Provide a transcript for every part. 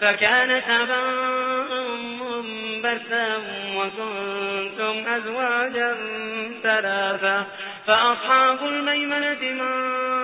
فكانت باء منبثا وكنتم أزواجا ثلاثة فأصحاب الميمنة ما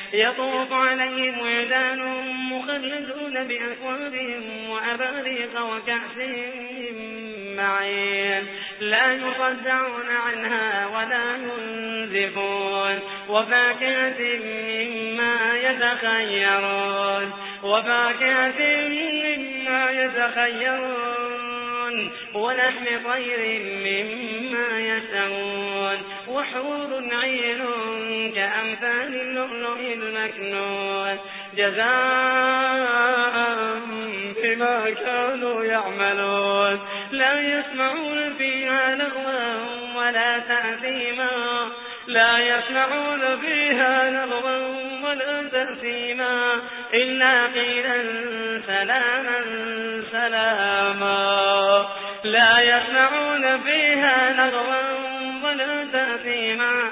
يطوف عليهم ولدان مخلدون بأكوابهم وأباريق وكأس من معين. لا يصدعون عنها ولا ينزفون. وفاكهة مما يتخيرون. وفاكهة مما يتخيرون. ولحم طير مما يشتهون وحور عين كأمثال اللؤلؤ المكنون. جزاء بما كانوا يعملون. لا يسمعون فيها لغوا ولا تأثيما لا يسمعون فيها لغوا ولا تأثيما إلا قيلا سلاما سلاما. لا يسمعون فيها لغوا ولا تأثيما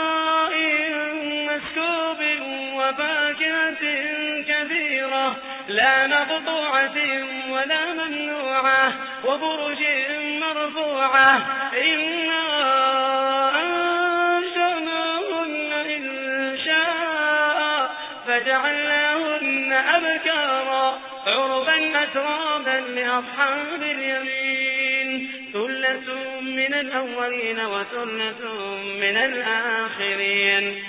لا مقطوعة ولا ممنوعة وبرج مرفوعة. إنا أنشأناهن إن شاء فجعلناهن أبكارا عربا أترابا لأصحاب اليمين. ثلة من الأولين وثلة من الآخرين.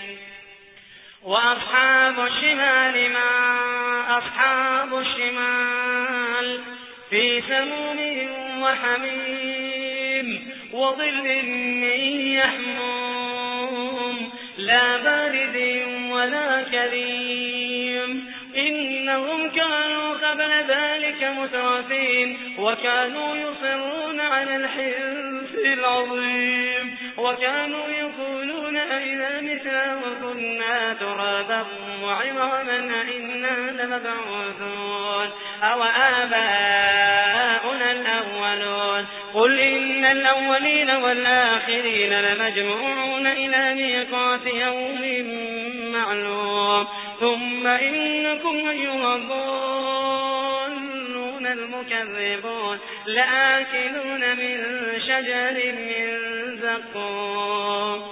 وأصحاب الشمال ما أصحاب الشمال في سموم وحميم وظل من يحموم لا بارد ولا كريم إنهم كانوا قبل ذلك مترفين وكانوا يصرون على الحنس العظيم وكانوا يقولون أئذا مثلا وكنا ترابا وعظاما إنا لمبعوثون أو آباؤنا الأولون قل إن الأولين والآخرين لمجموعون إلى ميقات يوم معلوم ثم إنكم أيها الضالون المكذبون لآكلون من شجر من زقوم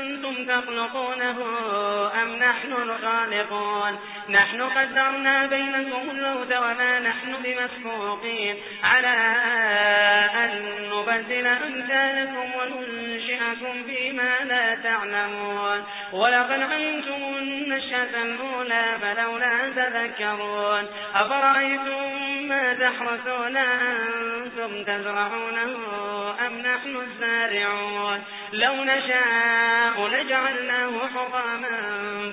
أنتم تخلقونه أم نحن الخالقون؟ نحن قدرنا بينكم الموت وما نحن بمسبوقين. على أن نبدل أمثالكم وننشئكم فيما لا تعلمون. ولقد علمتم النشأة الأولى فلولا تذكرون. أفرأيتم ما تحرثون أنتم تزرعونه أم نحن الزارعون؟ لو نشاء لجعلناه حراما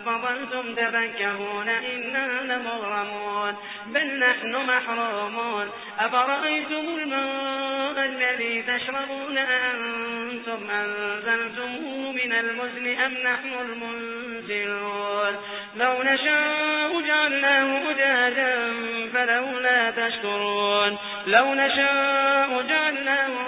فظلتم تفكهون إنا لمغرمون بل نحن محرومون أفرأيتم الماء الذي تشربون أنتم أنزلتموه من المزن أم نحن المنزلون لو نشاء جعلناه أجاجا فلولا تشكرون لو نشاء جعلناه